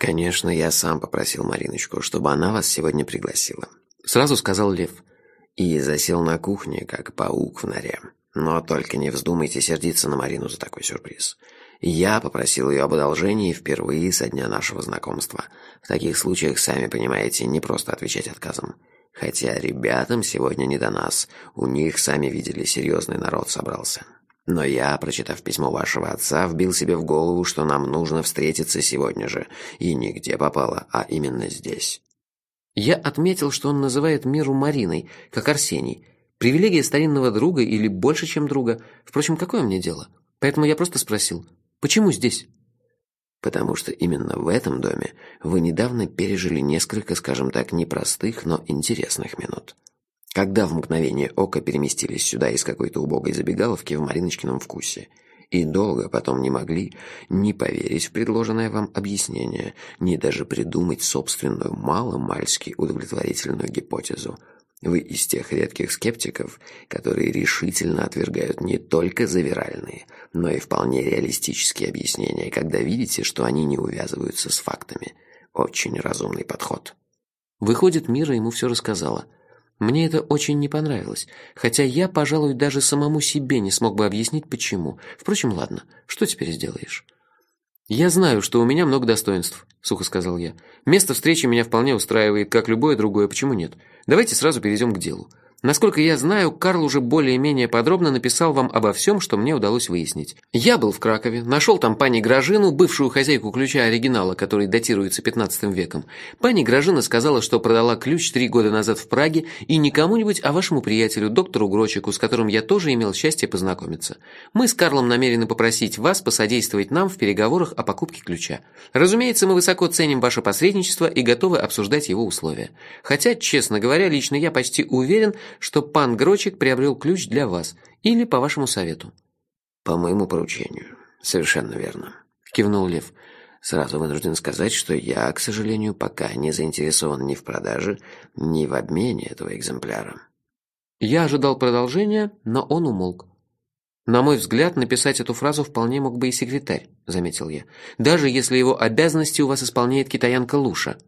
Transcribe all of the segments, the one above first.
«Конечно, я сам попросил Мариночку, чтобы она вас сегодня пригласила», — сразу сказал Лев. И засел на кухне, как паук в норе. Но только не вздумайте сердиться на Марину за такой сюрприз. Я попросил ее об одолжении впервые со дня нашего знакомства. В таких случаях, сами понимаете, не просто отвечать отказом. Хотя ребятам сегодня не до нас. У них, сами видели, серьезный народ собрался. Но я, прочитав письмо вашего отца, вбил себе в голову, что нам нужно встретиться сегодня же. И нигде попало, а именно здесь. Я отметил, что он называет Миру Мариной, как Арсений. Привилегия старинного друга или больше, чем друга. Впрочем, какое мне дело? Поэтому я просто спросил, почему здесь? Потому что именно в этом доме вы недавно пережили несколько, скажем так, непростых, но интересных минут. Когда в мгновение ока переместились сюда из какой-то убогой забегаловки в Мариночкином вкусе – и долго потом не могли ни поверить в предложенное вам объяснение, ни даже придумать собственную мало-мальски удовлетворительную гипотезу. Вы из тех редких скептиков, которые решительно отвергают не только завиральные, но и вполне реалистические объяснения, когда видите, что они не увязываются с фактами. Очень разумный подход. Выходит, Мира ему все рассказала – мне это очень не понравилось, хотя я, пожалуй, даже самому себе не смог бы объяснить, почему. Впрочем, ладно, что теперь сделаешь? «Я знаю, что у меня много достоинств», — сухо сказал я. «Место встречи меня вполне устраивает, как любое другое, почему нет? Давайте сразу перейдем к делу. Насколько я знаю, Карл уже более-менее подробно написал вам обо всем, что мне удалось выяснить. Я был в Кракове, нашел там пани Гражину, бывшую хозяйку ключа оригинала, который датируется 15 веком. Пани Гражина сказала, что продала ключ три года назад в Праге, и не кому-нибудь, а вашему приятелю, доктору Грочику, с которым я тоже имел счастье познакомиться. Мы с Карлом намерены попросить вас посодействовать нам в переговорах о покупке ключа. Разумеется, мы высоко ценим ваше посредничество и готовы обсуждать его условия. Хотя, честно говоря, лично я почти уверен, что пан Грочик приобрел ключ для вас или по вашему совету». «По моему поручению. Совершенно верно», — кивнул Лев. «Сразу вынужден сказать, что я, к сожалению, пока не заинтересован ни в продаже, ни в обмене этого экземпляра». Я ожидал продолжения, но он умолк. «На мой взгляд, написать эту фразу вполне мог бы и секретарь», — заметил я. «Даже если его обязанности у вас исполняет китаянка Луша».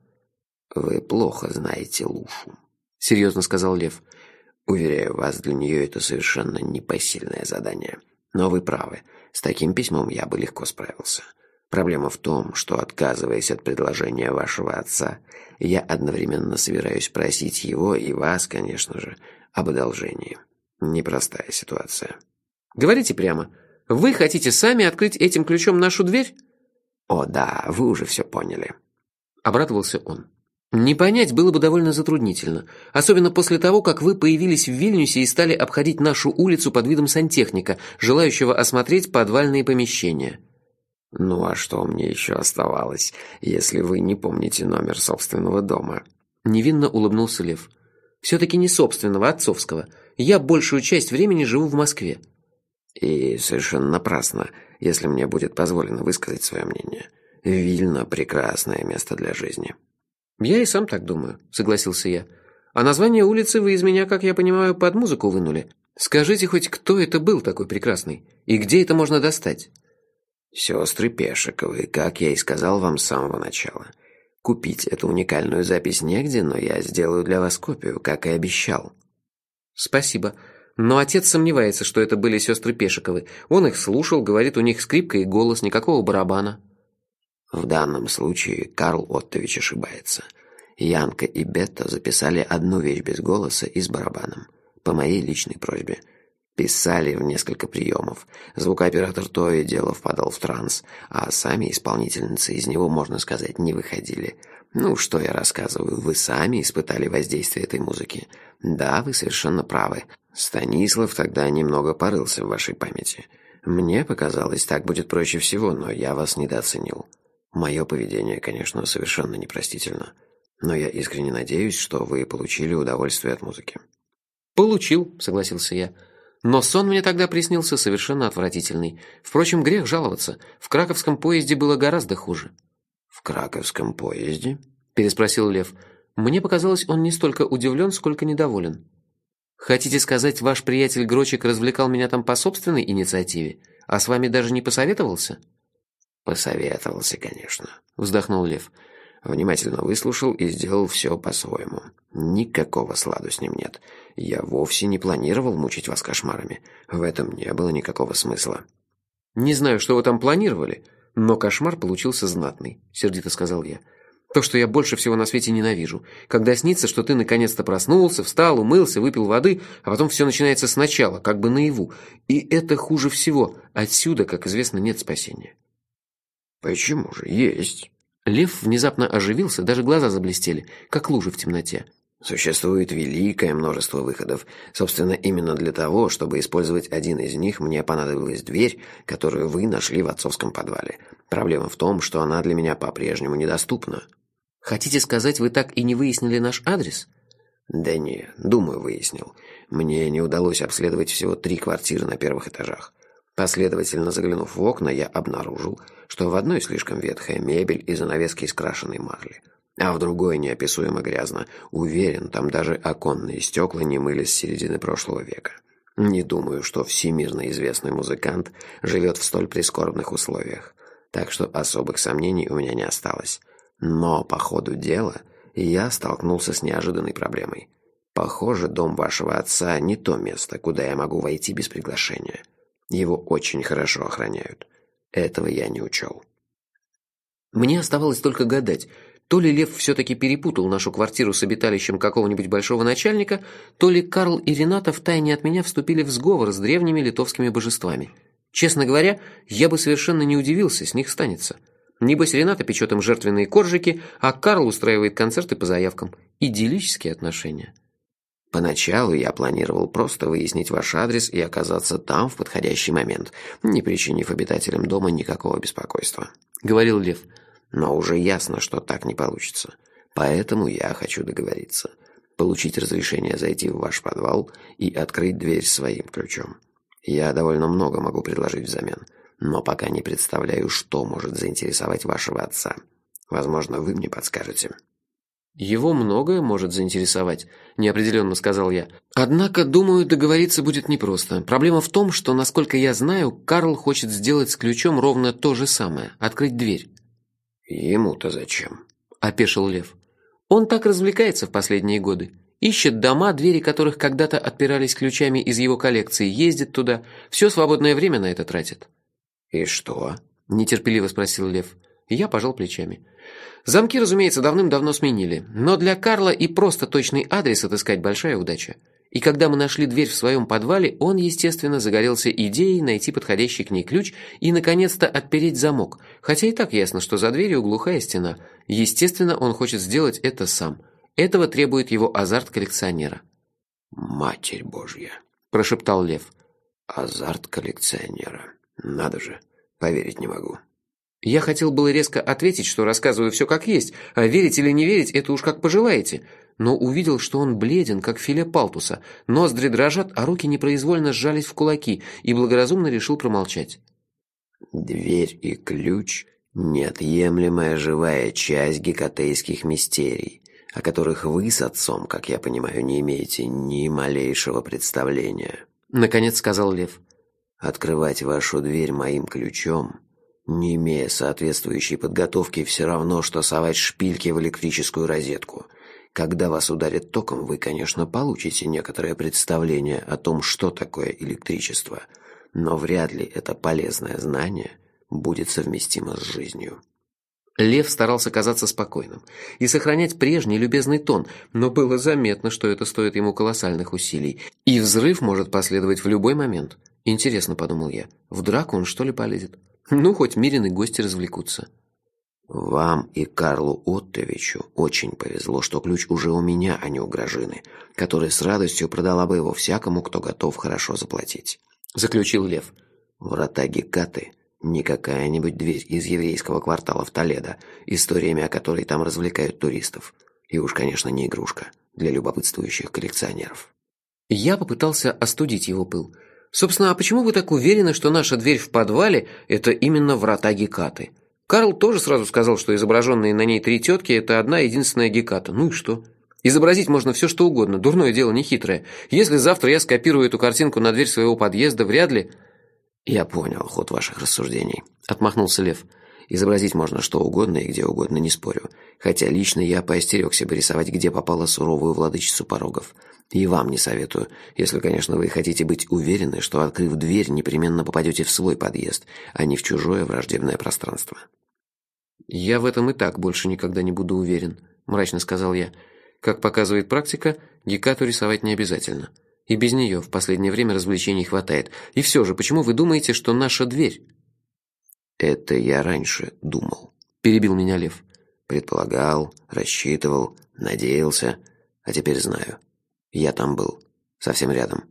«Вы плохо знаете Лушу», — серьезно сказал Лев. Уверяю вас, для нее это совершенно непосильное задание. Но вы правы, с таким письмом я бы легко справился. Проблема в том, что, отказываясь от предложения вашего отца, я одновременно собираюсь просить его и вас, конечно же, об одолжении. Непростая ситуация. Говорите прямо. Вы хотите сами открыть этим ключом нашу дверь? О да, вы уже все поняли. Обрадовался он. Не понять было бы довольно затруднительно, особенно после того, как вы появились в Вильнюсе и стали обходить нашу улицу под видом сантехника, желающего осмотреть подвальные помещения. Ну а что мне еще оставалось, если вы не помните номер собственного дома? Невинно улыбнулся Лев. Все-таки не собственного, а отцовского. Я большую часть времени живу в Москве. И совершенно напрасно, если мне будет позволено высказать свое мнение. Вильно – прекрасное место для жизни. «Я и сам так думаю», — согласился я. «А название улицы вы из меня, как я понимаю, под музыку вынули. Скажите хоть, кто это был такой прекрасный? И где это можно достать?» «Сестры Пешиковы, как я и сказал вам с самого начала. Купить эту уникальную запись негде, но я сделаю для вас копию, как и обещал». «Спасибо. Но отец сомневается, что это были сестры Пешиковы. Он их слушал, говорит, у них скрипка и голос, никакого барабана». В данном случае Карл Оттович ошибается. Янка и Бетта записали одну вещь без голоса и с барабаном. По моей личной просьбе. Писали в несколько приемов. Звукооператор то и дело впадал в транс, а сами исполнительницы из него, можно сказать, не выходили. Ну, что я рассказываю, вы сами испытали воздействие этой музыки. Да, вы совершенно правы. Станислав тогда немного порылся в вашей памяти. Мне показалось, так будет проще всего, но я вас недооценил. Мое поведение, конечно, совершенно непростительно, но я искренне надеюсь, что вы получили удовольствие от музыки. Получил, согласился я. Но сон мне тогда приснился совершенно отвратительный. Впрочем, грех жаловаться. В краковском поезде было гораздо хуже. В краковском поезде? переспросил Лев. Мне показалось, он не столько удивлен, сколько недоволен. Хотите сказать, ваш приятель Грочик развлекал меня там по собственной инициативе, а с вами даже не посоветовался? Посоветовался, конечно. Вздохнул Лев. Внимательно выслушал и сделал все по-своему. Никакого сладу с ним нет. Я вовсе не планировал мучить вас кошмарами. В этом не было никакого смысла. «Не знаю, что вы там планировали, но кошмар получился знатный», — сердито сказал я. «То, что я больше всего на свете ненавижу. Когда снится, что ты наконец-то проснулся, встал, умылся, выпил воды, а потом все начинается сначала, как бы наяву. И это хуже всего. Отсюда, как известно, нет спасения». «Почему же? Есть». Лев внезапно оживился, даже глаза заблестели, как лужи в темноте. Существует великое множество выходов. Собственно, именно для того, чтобы использовать один из них, мне понадобилась дверь, которую вы нашли в отцовском подвале. Проблема в том, что она для меня по-прежнему недоступна. Хотите сказать, вы так и не выяснили наш адрес? Да не, думаю, выяснил. Мне не удалось обследовать всего три квартиры на первых этажах. Последовательно заглянув в окна, я обнаружил, что в одной слишком ветхая мебель и занавески из крашеной марли, а в другой неописуемо грязно. Уверен, там даже оконные стекла не мылись с середины прошлого века. Не думаю, что всемирно известный музыкант живет в столь прискорбных условиях, так что особых сомнений у меня не осталось. Но по ходу дела я столкнулся с неожиданной проблемой. Похоже, дом вашего отца не то место, куда я могу войти без приглашения. Его очень хорошо охраняют. Этого я не учел. Мне оставалось только гадать, то ли Лев все-таки перепутал нашу квартиру с обиталищем какого-нибудь большого начальника, то ли Карл и Рената втайне от меня вступили в сговор с древними литовскими божествами. Честно говоря, я бы совершенно не удивился, с них станется. Небось, Рената печет им жертвенные коржики, а Карл устраивает концерты по заявкам. Идиллические отношения. Поначалу я планировал просто выяснить ваш адрес и оказаться там в подходящий момент, не причинив обитателям дома никакого беспокойства», — говорил Лев. «Но уже ясно, что так не получится. Поэтому я хочу договориться. Получить разрешение зайти в ваш подвал и открыть дверь своим ключом. Я довольно много могу предложить взамен, но пока не представляю, что может заинтересовать вашего отца. Возможно, вы мне подскажете». «Его многое может заинтересовать», – неопределенно сказал я. «Однако, думаю, договориться будет непросто. Проблема в том, что, насколько я знаю, Карл хочет сделать с ключом ровно то же самое – открыть дверь». «Ему-то зачем?» – опешил Лев. «Он так развлекается в последние годы. Ищет дома, двери которых когда-то отпирались ключами из его коллекции, ездит туда, все свободное время на это тратит». «И что?» – нетерпеливо спросил Лев. Я пожал плечами. Замки, разумеется, давным-давно сменили, но для Карла и просто точный адрес отыскать большая удача. И когда мы нашли дверь в своем подвале, он, естественно, загорелся идеей найти подходящий к ней ключ и, наконец-то, отпереть замок, хотя и так ясно, что за дверью глухая стена. Естественно, он хочет сделать это сам. Этого требует его азарт коллекционера. «Матерь Божья!» – прошептал Лев. «Азарт коллекционера. Надо же, поверить не могу». Я хотел было резко ответить, что рассказываю все как есть, а верить или не верить – это уж как пожелаете. Но увидел, что он бледен, как филе палтуса, ноздри дрожат, а руки непроизвольно сжались в кулаки, и благоразумно решил промолчать. «Дверь и ключ – неотъемлемая живая часть гекатейских мистерий, о которых вы с отцом, как я понимаю, не имеете ни малейшего представления», – наконец сказал Лев. «Открывать вашу дверь моим ключом – не имея соответствующей подготовки, все равно, что совать шпильки в электрическую розетку. Когда вас ударит током, вы, конечно, получите некоторое представление о том, что такое электричество, но вряд ли это полезное знание будет совместимо с жизнью. Лев старался казаться спокойным и сохранять прежний любезный тон, но было заметно, что это стоит ему колоссальных усилий, и взрыв может последовать в любой момент. Интересно, подумал я, в драку он что ли полезет? Ну, хоть Мирин и гости развлекутся. Вам и Карлу Оттовичу очень повезло, что ключ уже у меня, а не у Грожины, которая с радостью продала бы его всякому, кто готов хорошо заплатить. Заключил Лев. Врата Гекаты не какая-нибудь дверь из еврейского квартала в Толедо, историями о которой там развлекают туристов. И уж, конечно, не игрушка для любопытствующих коллекционеров. Я попытался остудить его пыл. Собственно, а почему вы так уверены, что наша дверь в подвале – это именно врата Гекаты? Карл тоже сразу сказал, что изображенные на ней три тетки – это одна единственная Геката. Ну и что? Изобразить можно все, что угодно, дурное дело не хитрое. Если завтра я скопирую эту картинку на дверь своего подъезда, вряд ли... «Я понял ход ваших рассуждений», – отмахнулся Лев. Изобразить можно что угодно и где угодно, не спорю. Хотя лично я поостерегся бы рисовать, где попала суровую владычицу порогов. И вам не советую, если, конечно, вы хотите быть уверены, что, открыв дверь, непременно попадете в свой подъезд, а не в чужое враждебное пространство. «Я в этом и так больше никогда не буду уверен», – мрачно сказал я. «Как показывает практика, Гекату рисовать не обязательно. И без нее в последнее время развлечений хватает. И все же, почему вы думаете, что наша дверь?» «Это я раньше думал», – перебил меня Лев. «Предполагал, рассчитывал, надеялся, а теперь знаю. Я там был, совсем рядом.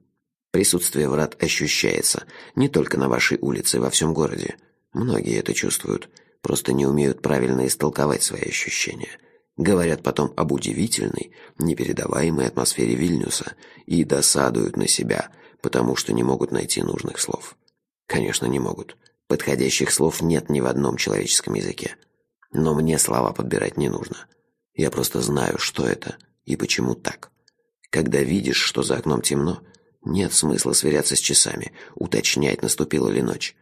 Присутствие врат ощущается не только на вашей улице, во всем городе. Многие это чувствуют, просто не умеют правильно истолковать свои ощущения. Говорят потом об удивительной, непередаваемой атмосфере Вильнюса и досадуют на себя, потому что не могут найти нужных слов. Конечно, не могут. Подходящих слов нет ни в одном человеческом языке. Но мне слова подбирать не нужно. Я просто знаю, что это и почему так. Когда видишь, что за окном темно, нет смысла сверяться с часами, уточнять, наступила ли ночь.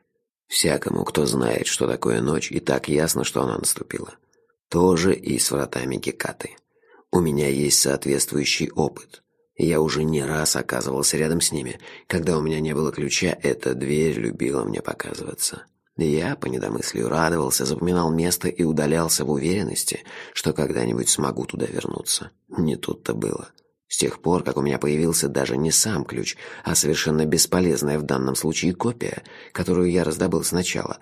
Всякому, кто знает, что такое ночь, и так ясно, что она наступила. Тоже и с вратами Гекаты. У меня есть соответствующий опыт. Я уже не раз оказывался рядом с ними. Когда у меня не было ключа, эта дверь любила мне показываться. Я, по недомыслию, радовался, запоминал место и удалялся в уверенности, что когда-нибудь смогу туда вернуться. Не тут-то было. С тех пор, как у меня появился даже не сам ключ, а совершенно бесполезная в данном случае копия, которую я раздобыл сначала,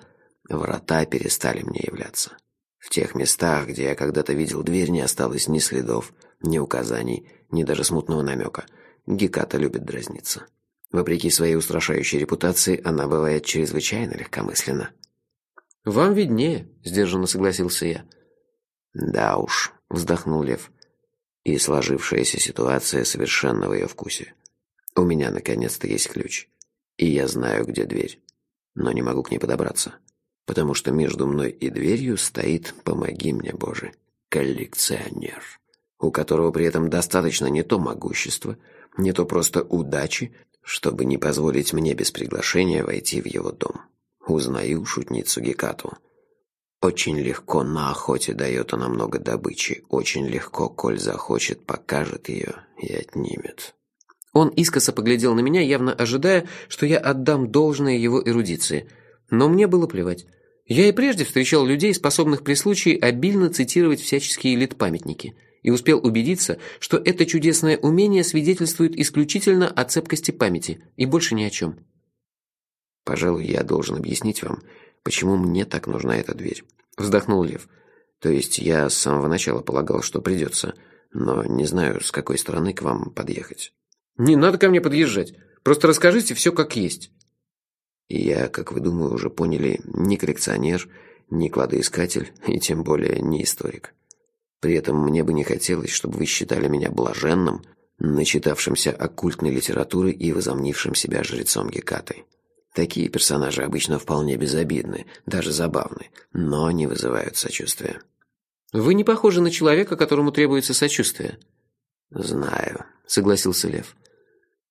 врата перестали мне являться. В тех местах, где я когда-то видел дверь, не осталось ни следов, ни указаний, ни даже смутного намека. Геката любит дразниться. Вопреки своей устрашающей репутации, она бывает чрезвычайно легкомысленна. «Вам виднее», — сдержанно согласился я. «Да уж», — вздохнул Лев. «И сложившаяся ситуация совершенно в ее вкусе. У меня наконец-то есть ключ, и я знаю, где дверь, но не могу к ней подобраться, потому что между мной и дверью стоит, помоги мне, Боже, коллекционер» у которого при этом достаточно не то могущества, не то просто удачи, чтобы не позволить мне без приглашения войти в его дом. Узнаю шутницу Гекату. Очень легко на охоте дает она много добычи, очень легко, коль захочет, покажет ее и отнимет. Он искоса поглядел на меня, явно ожидая, что я отдам должное его эрудиции. Но мне было плевать. Я и прежде встречал людей, способных при случае обильно цитировать всяческие литпамятники – и успел убедиться, что это чудесное умение свидетельствует исключительно о цепкости памяти и больше ни о чем. «Пожалуй, я должен объяснить вам, почему мне так нужна эта дверь», — вздохнул Лев. «То есть я с самого начала полагал, что придется, но не знаю, с какой стороны к вам подъехать». «Не надо ко мне подъезжать. Просто расскажите все как есть». «Я, как вы, думаю, уже поняли, не коллекционер, не кладоискатель и тем более не историк. При этом мне бы не хотелось, чтобы вы считали меня блаженным, начитавшимся оккультной литературы и возомнившим себя жрецом Гекаты. Такие персонажи обычно вполне безобидны, даже забавны, но не вызывают сочувствия. «Вы не похожи на человека, которому требуется сочувствие». «Знаю», — согласился Лев.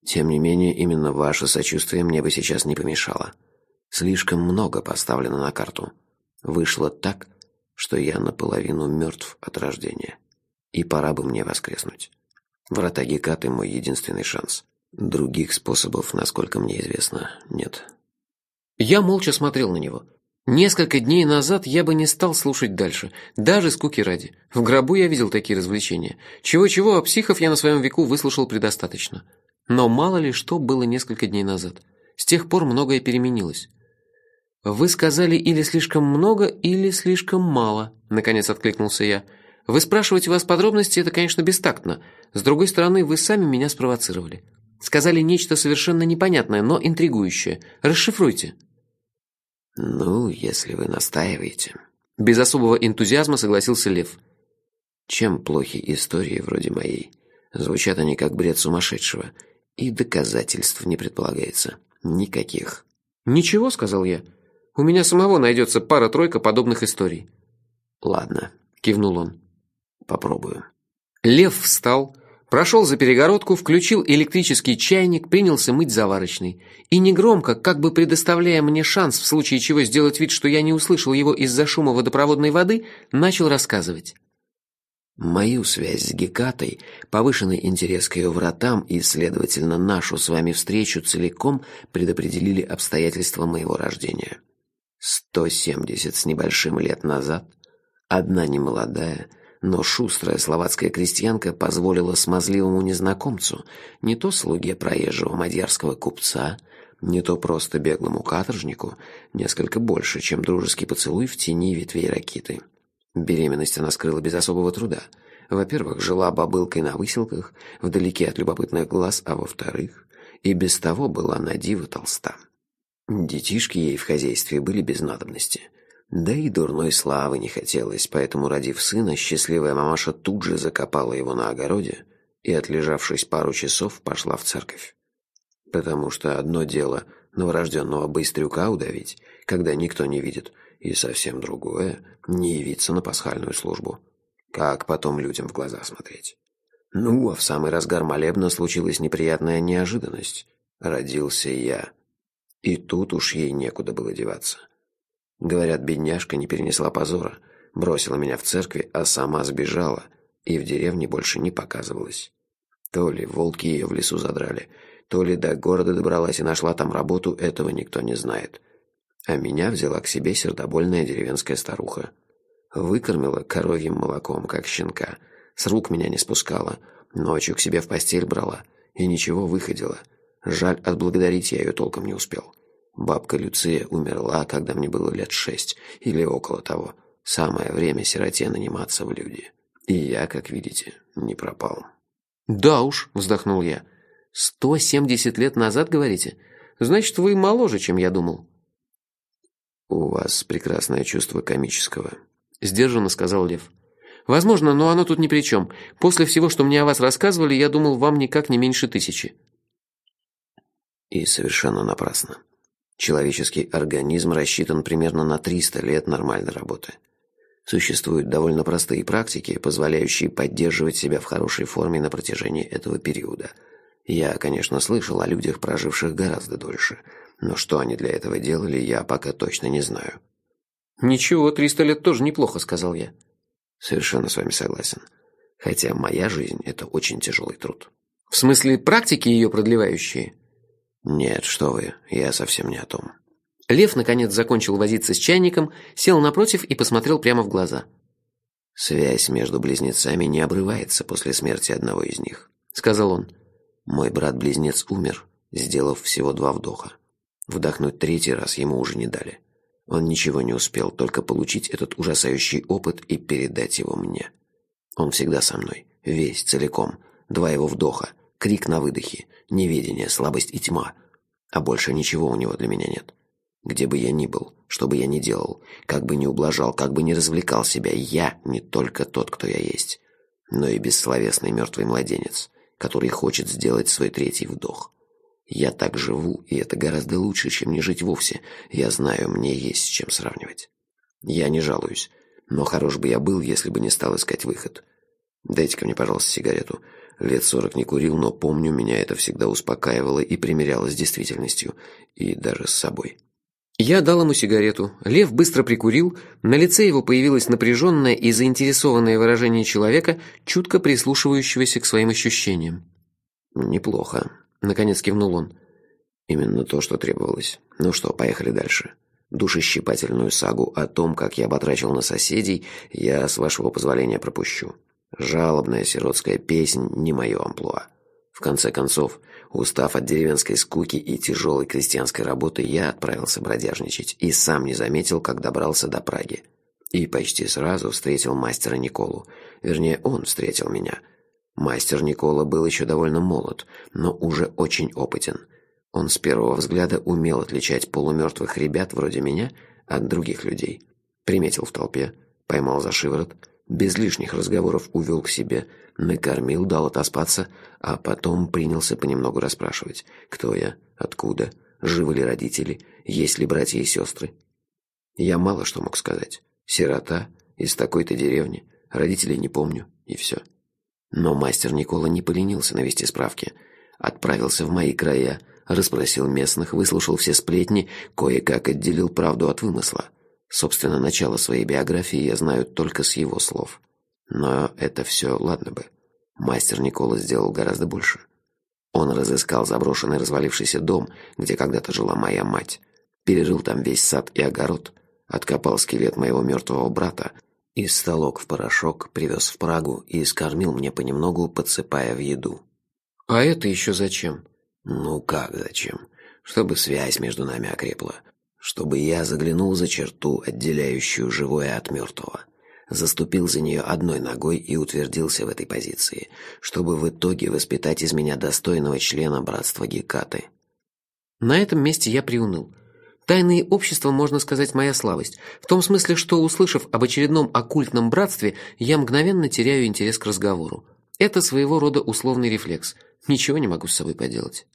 «Тем не менее, именно ваше сочувствие мне бы сейчас не помешало. Слишком много поставлено на карту. Вышло так, что я наполовину мертв от рождения, и пора бы мне воскреснуть. Врата Гекаты – мой единственный шанс. Других способов, насколько мне известно, нет. Я молча смотрел на него. Несколько дней назад я бы не стал слушать дальше, даже скуки ради. В гробу я видел такие развлечения. Чего-чего, а психов я на своем веку выслушал предостаточно. Но мало ли что было несколько дней назад. С тех пор многое переменилось. «Вы сказали или слишком много, или слишком мало», — наконец откликнулся я. «Вы спрашиваете вас подробности, это, конечно, бестактно. С другой стороны, вы сами меня спровоцировали. Сказали нечто совершенно непонятное, но интригующее. Расшифруйте». «Ну, если вы настаиваете». Без особого энтузиазма согласился Лев. «Чем плохи истории вроде моей? Звучат они как бред сумасшедшего, и доказательств не предполагается. Никаких». «Ничего», — сказал я. У меня самого найдется пара-тройка подобных историй». «Ладно», — кивнул он. «Попробую». Лев встал, Прошел за перегородку, включил электрический чайник, принялся мыть заварочный. И негромко, как бы предоставляя мне шанс в случае чего сделать вид, что я не услышал его из-за шума водопроводной воды, начал рассказывать. Мою связь с Гекатой, повышенный интерес к ее вратам и, следовательно, нашу с вами встречу целиком предопределили обстоятельства моего рождения. Сто семьдесят с небольшим лет назад одна немолодая, но шустрая словацкая крестьянка позволила смазливому незнакомцу, не то слуге проезжего мадьярского купца, не то просто беглому каторжнику, несколько больше, чем дружеский поцелуй в тени ветвей ракиты. Беременность она скрыла без особого труда. Во-первых, жила бабылкой на выселках, вдалеке от любопытных глаз, а во-вторых, и без того была на диво толста. Детишки ей в хозяйстве были без надобности. Да и дурной славы не хотелось, поэтому, родив сына, счастливая мамаша тут же закопала его на огороде и, отлежавшись пару часов, пошла в церковь. Потому что одно дело новорожденного быстрюка удавить, когда никто не видит – и совсем другое — не явиться на пасхальную службу. Как потом людям в глаза смотреть? Ну, а в самый разгар молебна случилась неприятная неожиданность. Родился я. И тут уж ей некуда было деваться. Говорят, бедняжка не перенесла позора, бросила меня в церкви, а сама сбежала и в деревне больше не показывалась. То ли волки ее в лесу задрали, то ли до города добралась и нашла там работу, этого никто не знает. А меня взяла к себе сердобольная деревенская старуха. Выкормила коровьим молоком, как щенка. С рук меня не спускала. Ночью к себе в постель брала. И ничего выходила. Жаль, отблагодарить я ее толком не успел. Бабка Люция умерла, когда мне было лет шесть. Или около того. Самое время сироте наниматься в люди. И я, как видите, не пропал. «Да уж», — вздохнул я. «Сто семьдесят лет назад, говорите? Значит, вы моложе, чем я думал». «У вас прекрасное чувство комического», — сдержанно сказал Лев. «Возможно, но оно тут ни при чем. После всего, что мне о вас рассказывали, я думал, вам никак не меньше тысячи». И совершенно напрасно. Человеческий организм рассчитан примерно на 300 лет нормальной работы. Существуют довольно простые практики, позволяющие поддерживать себя в хорошей форме на протяжении этого периода. Я, конечно, слышал о людях, проживших гораздо дольше – но что они для этого делали, я пока точно не знаю. «Ничего, триста лет тоже неплохо», — сказал я. «Совершенно с вами согласен. Хотя моя жизнь — это очень тяжелый труд». «В смысле практики ее продлевающие?» «Нет, что вы, я совсем не о том». Лев, наконец, закончил возиться с чайником, сел напротив и посмотрел прямо в глаза. «Связь между близнецами не обрывается после смерти одного из них», — сказал он. «Мой брат-близнец умер, сделав всего два вдоха. Вдохнуть третий раз ему уже не дали. Он ничего не успел, только получить этот ужасающий опыт и передать его мне. Он всегда со мной, весь, целиком. Два его вдоха, крик на выдохе, неведение, слабость и тьма. А больше ничего у него для меня нет. Где бы я ни был, что бы я ни делал, как бы ни ублажал, как бы ни развлекал себя, я не только тот, кто я есть, но и бессловесный мертвый младенец, который хочет сделать свой третий вдох. Я так живу, и это гораздо лучше, чем не жить вовсе. Я знаю, мне есть с чем сравнивать. Я не жалуюсь, но хорош бы я был, если бы не стал искать выход. Дайте-ка мне, пожалуйста, сигарету. Лет сорок не курил, но помню, меня это всегда успокаивало и примиряло с действительностью, и даже с собой. Я дал ему сигарету. Лев быстро прикурил, на лице его появилось напряженное и заинтересованное выражение человека, чутко прислушивающегося к своим ощущениям. «Неплохо», Наконец кивнул он. Именно то, что требовалось. Ну что, поехали дальше. Душещипательную сагу о том, как я батрачил на соседей, я, с вашего позволения, пропущу. Жалобная сиротская песнь не мое амплуа. В конце концов, устав от деревенской скуки и тяжелой крестьянской работы, я отправился бродяжничать и сам не заметил, как добрался до Праги. И почти сразу встретил мастера Николу. Вернее, он встретил меня – Мастер Никола был еще довольно молод, но уже очень опытен. Он с первого взгляда умел отличать полумертвых ребят вроде меня от других людей. Приметил в толпе, поймал за шиворот, без лишних разговоров увел к себе, накормил, дал отоспаться, а потом принялся понемногу расспрашивать, кто я, откуда, живы ли родители, есть ли братья и сестры. Я мало что мог сказать. Сирота, из такой-то деревни, родителей не помню, и все. Но мастер Никола не поленился навести справки. Отправился в мои края, расспросил местных, выслушал все сплетни, кое-как отделил правду от вымысла. Собственно, начало своей биографии я знаю только с его слов. Но это все ладно бы. Мастер Никола сделал гораздо больше. Он разыскал заброшенный развалившийся дом, где когда-то жила моя мать. Перерыл там весь сад и огород. Откопал скелет моего мертвого брата. И столок в порошок привез в Прагу и скормил мне понемногу, подсыпая в еду. «А это еще зачем?» «Ну как зачем? Чтобы связь между нами окрепла. Чтобы я заглянул за черту, отделяющую живое от мертвого заступил за нее одной ногой и утвердился в этой позиции, чтобы в итоге воспитать из меня достойного члена братства Гекаты. На этом месте я приуныл. Тайные общества, можно сказать, моя слабость. В том смысле, что, услышав об очередном оккультном братстве, я мгновенно теряю интерес к разговору. Это своего рода условный рефлекс. Ничего не могу с собой поделать.